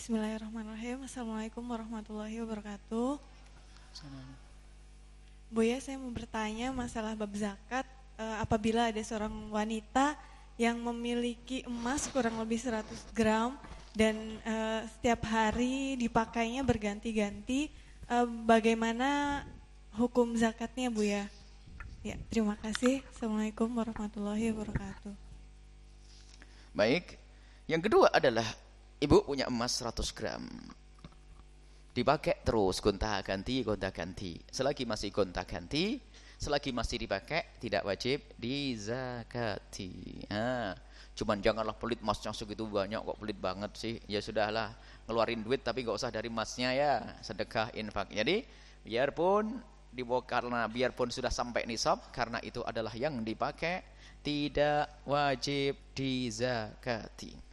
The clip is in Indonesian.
Bismillahirrahmanirrahim. Assalamualaikum warahmatullahi wabarakatuh. Bu ya, saya mau bertanya masalah bab zakat. Uh, apabila ada seorang wanita yang memiliki emas kurang lebih 100 gram dan uh, setiap hari dipakainya berganti-ganti, uh, bagaimana hukum zakatnya Bu ya? Ya, terima kasih. Assalamualaikum warahmatullahi wabarakatuh. Baik. Yang kedua adalah ibu punya emas 100 gram. Dipakai terus gonta-ganti, gonta-ganti. Selagi masih gonta-ganti, selagi masih dipakai tidak wajib dizakati. Ha. Cuman janganlah pelit emasnya segitu banyak kok pelit banget sih. Ya sudahlah, ngeluarin duit tapi gak usah dari emasnya ya, sedekah infak. Jadi biarpun dibawa karena biarpun sudah sampai nisab karena itu adalah yang dipakai tidak wajib dizakati.